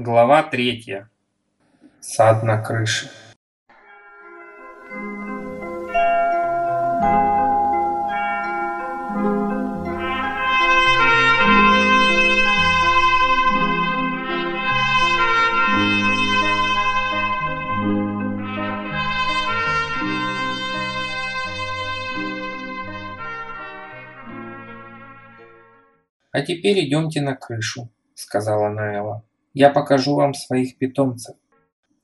Глава третья. Сад на крыше. «А теперь идемте на крышу», — сказала Наэла. «Я покажу вам своих питомцев».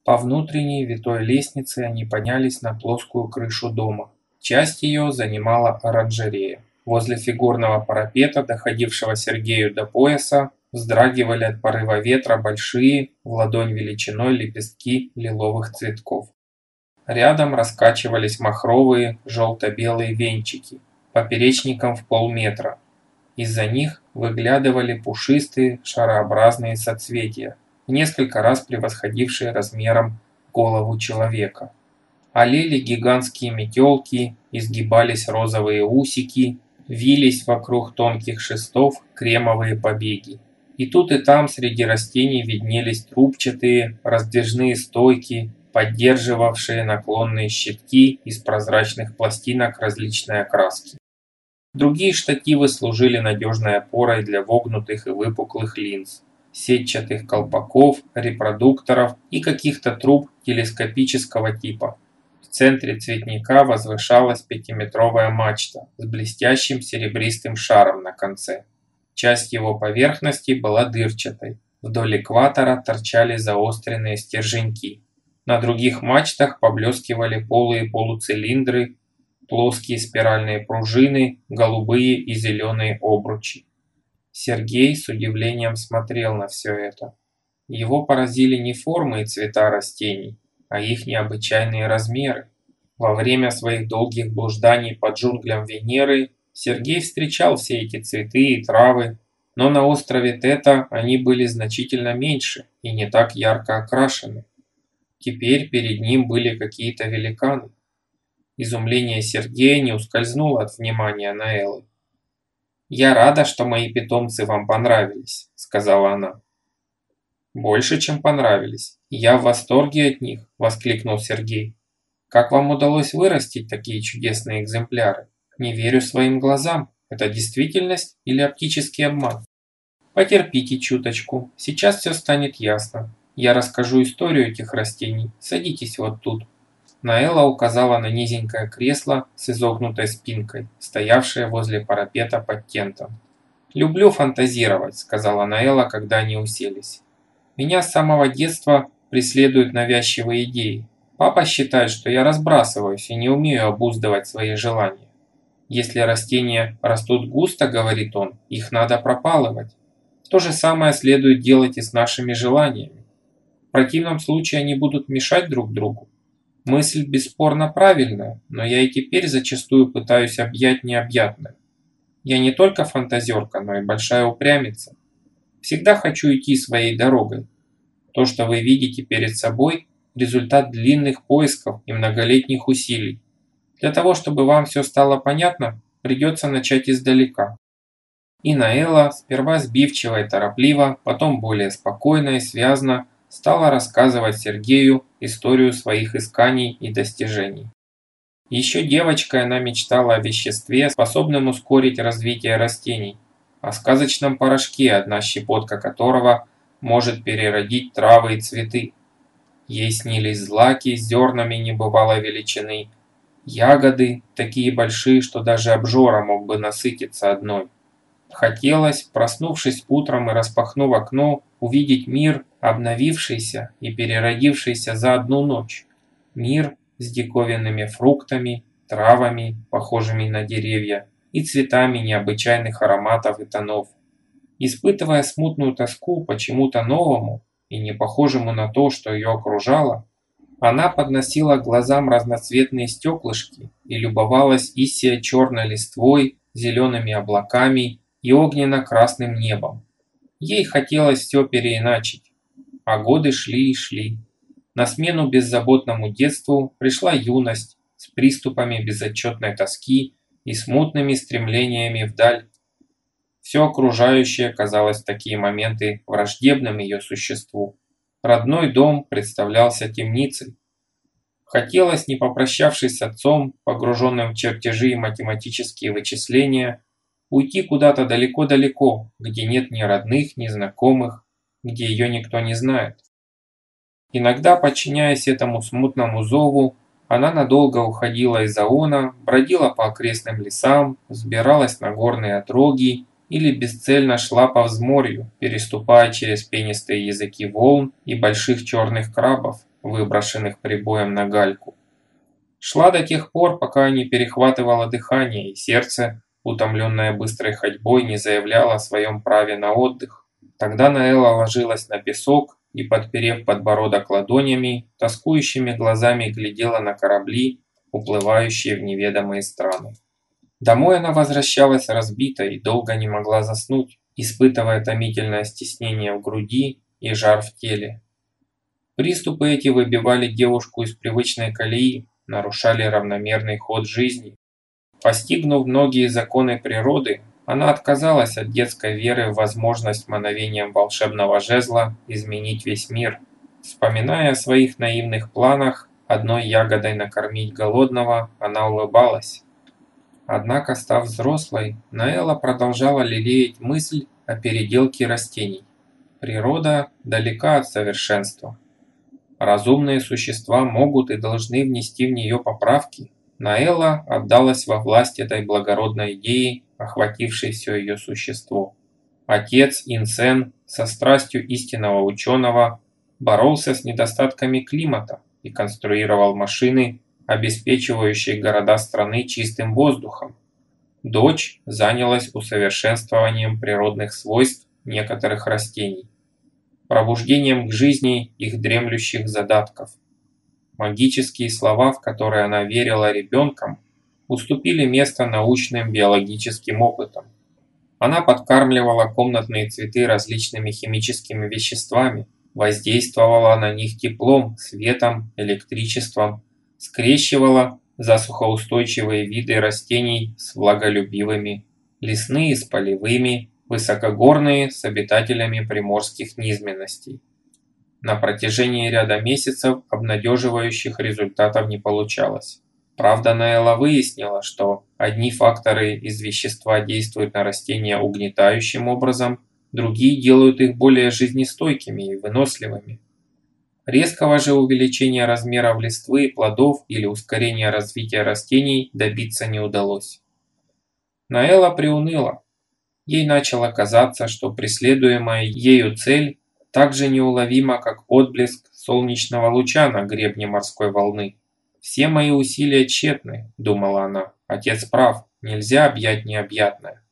По внутренней витой лестнице они поднялись на плоскую крышу дома. Часть ее занимала оранжерея. Возле фигурного парапета, доходившего Сергею до пояса, вздрагивали от порыва ветра большие, в ладонь величиной лепестки лиловых цветков. Рядом раскачивались махровые желто-белые венчики, поперечником в полметра, из-за них выглядывали пушистые шарообразные соцветия, несколько раз превосходившие размером голову человека. Олели гигантские метелки, изгибались розовые усики, вились вокруг тонких шестов кремовые побеги. И тут и там среди растений виднелись трубчатые раздвижные стойки, поддерживавшие наклонные щитки из прозрачных пластинок различной окраски. Другие штативы служили надежной опорой для вогнутых и выпуклых линз, сетчатых колпаков, репродукторов и каких-то труб телескопического типа. В центре цветника возвышалась пятиметровая мачта с блестящим серебристым шаром на конце. Часть его поверхности была дырчатой. Вдоль экватора торчали заостренные стерженьки. На других мачтах поблескивали полые полуцилиндры плоские спиральные пружины, голубые и зеленые обручи. Сергей с удивлением смотрел на все это. Его поразили не формы и цвета растений, а их необычайные размеры. Во время своих долгих блужданий по джунглям Венеры Сергей встречал все эти цветы и травы, но на острове Тета они были значительно меньше и не так ярко окрашены. Теперь перед ним были какие-то великаны. Изумление Сергея не ускользнуло от внимания Наэллы. «Я рада, что мои питомцы вам понравились», — сказала она. «Больше, чем понравились. Я в восторге от них», — воскликнул Сергей. «Как вам удалось вырастить такие чудесные экземпляры? Не верю своим глазам. Это действительность или оптический обман?» «Потерпите чуточку. Сейчас все станет ясно. Я расскажу историю этих растений. Садитесь вот тут». Наэла указала на низенькое кресло с изогнутой спинкой, стоявшее возле парапета под тентом. «Люблю фантазировать», — сказала Наэла, когда они уселись. «Меня с самого детства преследуют навязчивые идеи. Папа считает, что я разбрасываюсь и не умею обуздывать свои желания. Если растения растут густо, говорит он, их надо пропалывать. То же самое следует делать и с нашими желаниями. В противном случае они будут мешать друг другу. Мысль бесспорно правильная, но я и теперь зачастую пытаюсь объять необъятное. Я не только фантазерка, но и большая упрямица. Всегда хочу идти своей дорогой. То, что вы видите перед собой, результат длинных поисков и многолетних усилий. Для того, чтобы вам все стало понятно, придется начать издалека. И Наэла, сперва сбивчиво и торопливо, потом более спокойно и связно, стала рассказывать Сергею историю своих исканий и достижений. Еще девочкой она мечтала о веществе, способном ускорить развитие растений, о сказочном порошке, одна щепотка которого может переродить травы и цветы. Ей снились злаки с зернами небывалой величины, ягоды, такие большие, что даже обжора мог бы насытиться одной. Хотелось, проснувшись утром и распахнув окно, увидеть мир, обновившийся и переродившийся за одну ночь. Мир с диковинными фруктами, травами, похожими на деревья, и цветами необычайных ароматов и тонов. Испытывая смутную тоску почему-то новому и не похожему на то, что ее окружало, она подносила глазам разноцветные стеклышки и любовалась исия черной листвой, зелеными облаками и огненно-красным небом. Ей хотелось все переиначить, а годы шли и шли. На смену беззаботному детству пришла юность с приступами безотчетной тоски и смутными стремлениями вдаль. Все окружающее казалось в такие моменты враждебным ее существу, Родной дом представлялся темницей. Хотелось, не попрощавшись с отцом, погруженным в чертежи и математические вычисления, уйти куда-то далеко-далеко, где нет ни родных, ни знакомых, где ее никто не знает. Иногда, подчиняясь этому смутному зову, она надолго уходила из Аона, бродила по окрестным лесам, взбиралась на горные отроги или бесцельно шла по взморью, переступая через пенистые языки волн и больших черных крабов, выброшенных прибоем на гальку. Шла до тех пор, пока не перехватывало дыхание, и сердце, утомленное быстрой ходьбой, не заявляло о своем праве на отдых. Тогда Наэла ложилась на песок и, подперев подбородок ладонями, тоскующими глазами глядела на корабли, уплывающие в неведомые страны. Домой она возвращалась разбитой и долго не могла заснуть, испытывая томительное стеснение в груди и жар в теле. Приступы эти выбивали девушку из привычной колеи, нарушали равномерный ход жизни. Постигнув многие законы природы, она отказалась от детской веры в возможность мановением волшебного жезла изменить весь мир. Вспоминая о своих наивных планах, одной ягодой накормить голодного, она улыбалась. Однако, став взрослой, Наэла продолжала лелеять мысль о переделке растений. Природа далека от совершенства. Разумные существа могут и должны внести в нее поправки. Наэла отдалась во власть этой благородной идеи охватившей все ее существо. Отец Инсен со страстью истинного ученого боролся с недостатками климата и конструировал машины, обеспечивающие города страны чистым воздухом. Дочь занялась усовершенствованием природных свойств некоторых растений, пробуждением к жизни их дремлющих задатков. Магические слова, в которые она верила ребенком, уступили место научным биологическим опытам. Она подкармливала комнатные цветы различными химическими веществами, воздействовала на них теплом, светом, электричеством, скрещивала засухоустойчивые виды растений с влаголюбивыми, лесные с полевыми, высокогорные с обитателями приморских низменностей. На протяжении ряда месяцев обнадеживающих результатов не получалось. Правда, Наэла выяснила, что одни факторы из вещества действуют на растения угнетающим образом, другие делают их более жизнестойкими и выносливыми. Резкого же увеличения размеров листвы, плодов или ускорения развития растений добиться не удалось. Наэла приуныла. Ей начало казаться, что преследуемая ею цель так же неуловима, как отблеск солнечного луча на гребне морской волны. «Все мои усилия тщетны», – думала она. «Отец прав, нельзя объять необъятное».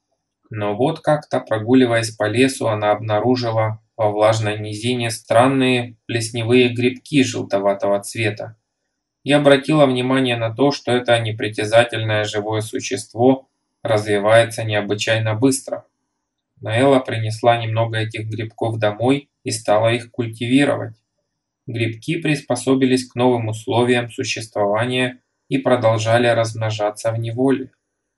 Но вот как-то, прогуливаясь по лесу, она обнаружила во влажной низине странные плесневые грибки желтоватого цвета. И обратила внимание на то, что это непритязательное живое существо развивается необычайно быстро. Наэла принесла немного этих грибков домой и стала их культивировать. Грибки приспособились к новым условиям существования и продолжали размножаться в неволе.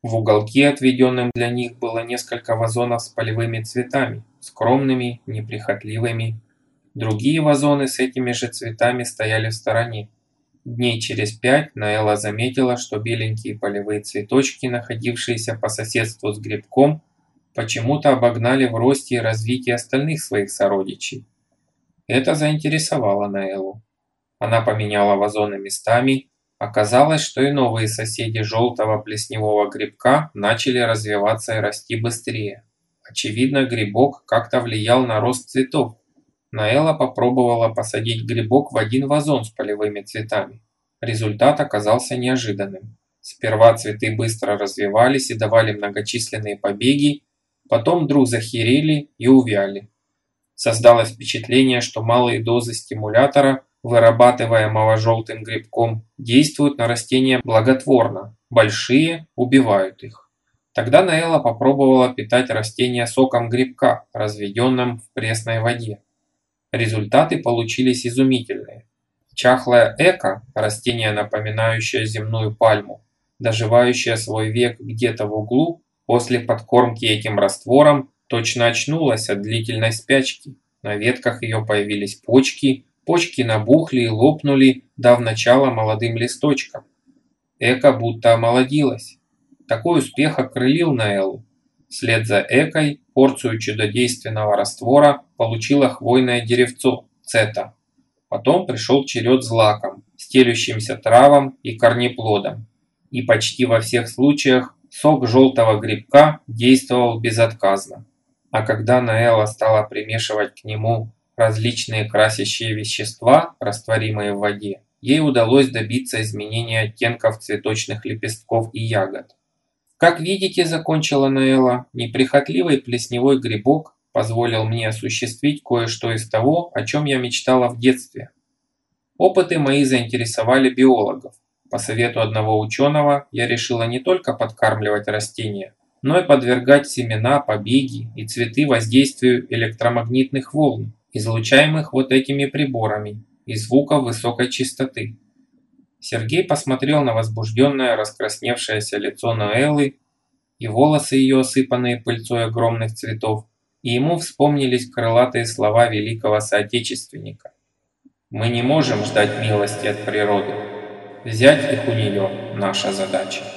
В уголке, отведенном для них, было несколько вазонов с полевыми цветами, скромными, неприхотливыми. Другие вазоны с этими же цветами стояли в стороне. Дней через пять Наэла заметила, что беленькие полевые цветочки, находившиеся по соседству с грибком, почему-то обогнали в росте и развитии остальных своих сородичей. Это заинтересовало Наэлу. Она поменяла вазоны местами. Оказалось, что и новые соседи желтого плесневого грибка начали развиваться и расти быстрее. Очевидно, грибок как-то влиял на рост цветов. Наэла попробовала посадить грибок в один вазон с полевыми цветами. Результат оказался неожиданным. Сперва цветы быстро развивались и давали многочисленные побеги, потом вдруг захерели и увяли. Создалось впечатление, что малые дозы стимулятора, вырабатываемого желтым грибком, действуют на растения благотворно, большие убивают их. Тогда Наэла попробовала питать растения соком грибка, разведенным в пресной воде. Результаты получились изумительные. Чахлая эко, растение, напоминающее земную пальму, доживающее свой век где-то в углу, после подкормки этим раствором точно очнулась от длительной спячки. На ветках ее появились почки, почки набухли и лопнули, дав начало молодым листочкам. Эка будто омолодилась. Такой успех окрылил Наэлу. Вслед за Экой порцию чудодейственного раствора получило хвойное деревцо, цета. Потом пришел черед злаком, стелющимся травам и корнеплодам. И почти во всех случаях сок желтого грибка действовал безотказно. А когда Наэла стала примешивать к нему различные красящие вещества, растворимые в воде, ей удалось добиться изменения оттенков цветочных лепестков и ягод. Как видите, закончила Наэла, неприхотливый плесневой грибок позволил мне осуществить кое-что из того, о чем я мечтала в детстве. Опыты мои заинтересовали биологов. По совету одного ученого я решила не только подкармливать растения, но и подвергать семена, побеги и цветы воздействию электромагнитных волн, излучаемых вот этими приборами, и звуков высокой частоты. Сергей посмотрел на возбужденное раскрасневшееся лицо Ноэллы и волосы ее, осыпанные пыльцой огромных цветов, и ему вспомнились крылатые слова великого соотечественника. «Мы не можем ждать милости от природы. Взять их у нее – наша задача».